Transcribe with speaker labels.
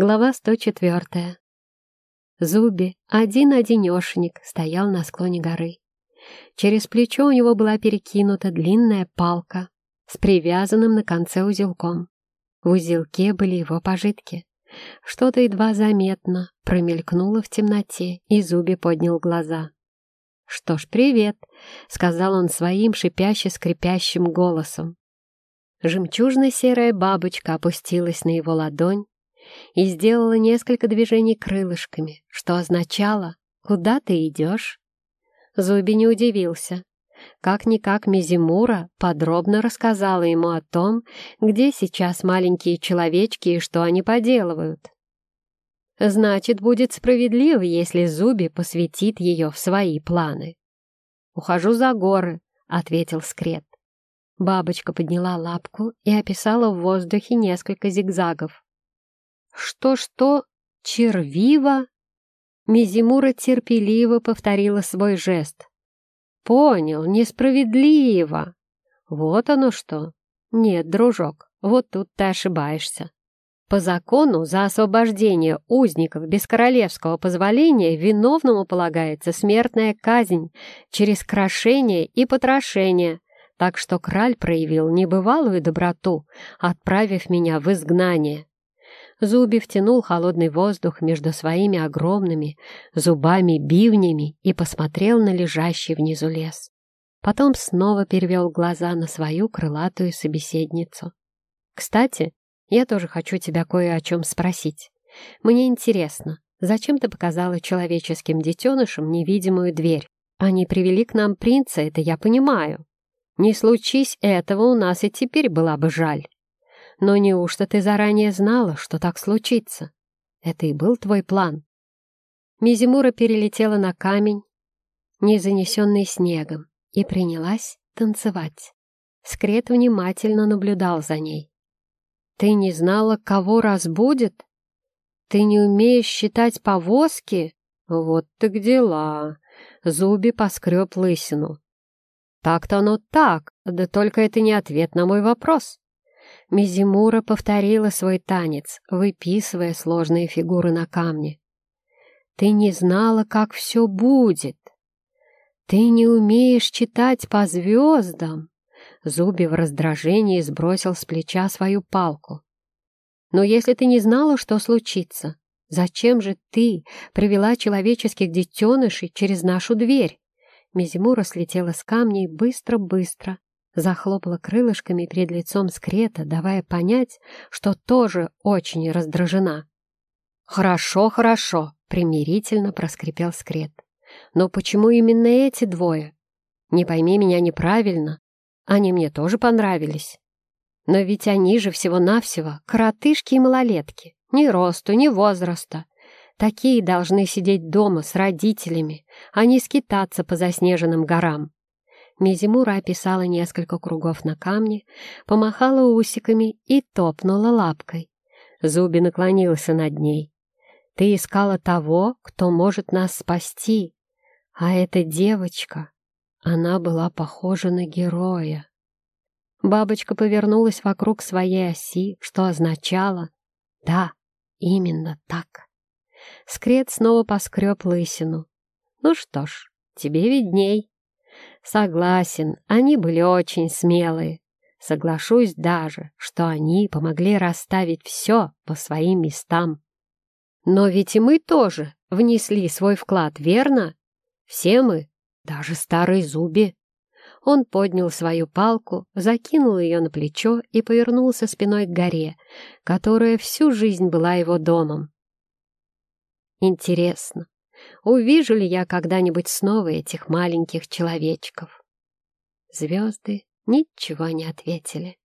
Speaker 1: Глава 104. Зуби, один-одинешенек, стоял на склоне горы. Через плечо у него была перекинута длинная палка с привязанным на конце узелком. В узелке были его пожитки. Что-то едва заметно промелькнуло в темноте, и Зуби поднял глаза. «Что ж, привет», — сказал он своим шипяще-скрипящим голосом. Жемчужно-серая бабочка опустилась на его ладонь и сделала несколько движений крылышками, что означало «Куда ты идешь?». Зуби не удивился. Как-никак Мизимура подробно рассказала ему о том, где сейчас маленькие человечки и что они поделывают. Значит, будет справедливо, если Зуби посвятит ее в свои планы. «Ухожу за горы», — ответил Скрет. Бабочка подняла лапку и описала в воздухе несколько зигзагов. «Что-что? Червиво?» Мизимура терпеливо повторила свой жест. «Понял, несправедливо!» «Вот оно что!» «Нет, дружок, вот тут ты ошибаешься. По закону за освобождение узников без королевского позволения виновному полагается смертная казнь через крошение и потрошение, так что краль проявил небывалую доброту, отправив меня в изгнание. Зуби втянул холодный воздух между своими огромными зубами-бивнями и посмотрел на лежащий внизу лес. Потом снова перевел глаза на свою крылатую собеседницу. «Кстати, я тоже хочу тебя кое о чем спросить. Мне интересно, зачем ты показала человеческим детенышам невидимую дверь? Они привели к нам принца, это я понимаю. Не случись этого, у нас и теперь была бы жаль. Но неужто ты заранее знала, что так случится? Это и был твой план. Мизимура перелетела на камень, не занесенный снегом, и принялась танцевать. Скрет внимательно наблюдал за ней. «Ты не знала, кого разбудит? Ты не умеешь считать повозки? Вот так дела!» Зуби поскреб лысину. «Так-то оно так, да только это не ответ на мой вопрос. Мизимура повторила свой танец, выписывая сложные фигуры на камне. «Ты не знала, как все будет. Ты не умеешь читать по звездам!» Зуби в раздражении сбросил с плеча свою палку. «Но если ты не знала, что случится, зачем же ты привела человеческих детенышей через нашу дверь?» Мизимура слетела с камней быстро-быстро, захлопала крылышками перед лицом скрета, давая понять, что тоже очень раздражена. «Хорошо, хорошо», — примирительно проскрипел скрет. «Но почему именно эти двое? Не пойми меня неправильно, они мне тоже понравились. Но ведь они же всего-навсего коротышки и малолетки, ни росту, ни возраста. Такие должны сидеть дома с родителями, а не скитаться по заснеженным горам. Мизимура описала несколько кругов на камне, помахала усиками и топнула лапкой. Зуби наклонился над ней. «Ты искала того, кто может нас спасти, а эта девочка, она была похожа на героя». Бабочка повернулась вокруг своей оси, что означало «Да, именно так». Скрет снова поскреб лысину. «Ну что ж, тебе видней». Согласен, они были очень смелые. Соглашусь даже, что они помогли расставить все по своим местам. Но ведь и мы тоже внесли свой вклад, верно? Все мы, даже старый Зуби. Он поднял свою палку, закинул ее на плечо и повернулся спиной к горе, которая всю жизнь была его домом. Интересно, увижу ли я когда-нибудь снова этих маленьких человечков. Звезды ничего не ответили.